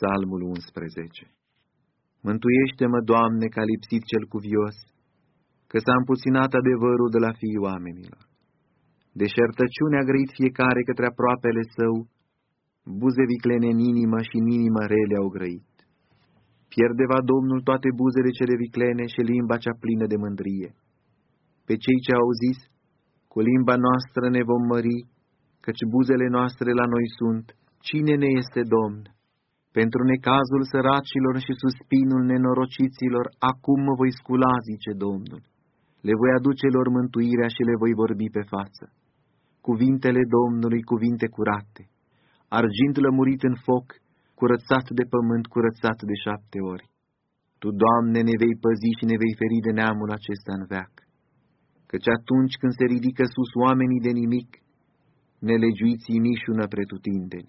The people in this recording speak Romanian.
Psalmul 11 Mântuiește-mă, Doamne, ca lipsit cel cuvios, că s-a împuținat adevărul de la fiii oamenilor. Deșertăciune a grăit fiecare către aproapele său, buze viclene în inimă și în inimă rele au grăit. Pierde va Domnul toate buzele cele viclene și limba cea plină de mândrie. Pe cei ce au zis, cu limba noastră ne vom mări, căci buzele noastre la noi sunt, cine ne este Domn? Pentru necazul săracilor și suspinul nenorociților, acum mă voi scula, zice Domnul. Le voi aduce lor mântuirea și le voi vorbi pe față. Cuvintele Domnului, cuvinte curate, argint lămurit în foc, curățat de pământ, curățat de șapte ori. Tu, Doamne, ne vei păzi și ne vei feri de neamul acesta în veac. Căci atunci când se ridică sus oamenii de nimic, nelegiuiții mișună pretutindeni.